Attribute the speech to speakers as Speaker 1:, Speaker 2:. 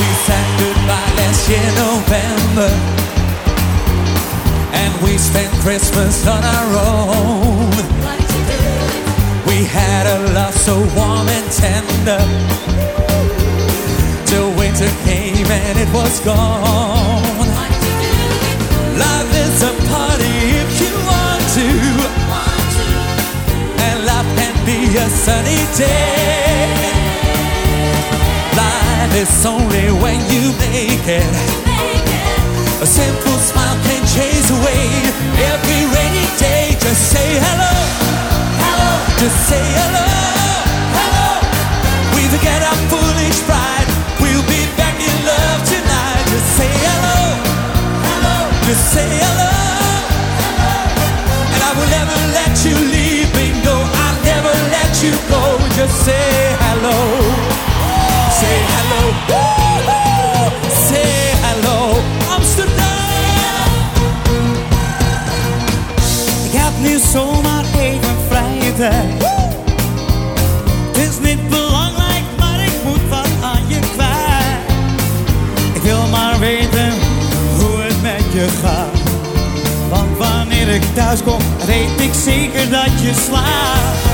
Speaker 1: We said goodbye last year November. And we spent Christmas on our own. We had a love so warm and tender. Till winter came and it was gone. Love is a party if you want to. And love can be a sunny day Is only when you make it. A simple smile can chase away Every rainy day Just say hello. Hello Just say hello. Hello We forget our foolish pride We'll be back in love tonight. Just say hello. Hello Just say hello Hello. And I will never let you leave me. No, I'll never let you go. Just say hello
Speaker 2: zomaar even vrije tijd. Het is niet belangrijk, maar ik moet wat aan je kwijt. Ik wil maar weten hoe het met je gaat. Want wanneer ik thuis kom, weet ik zeker dat je slaapt.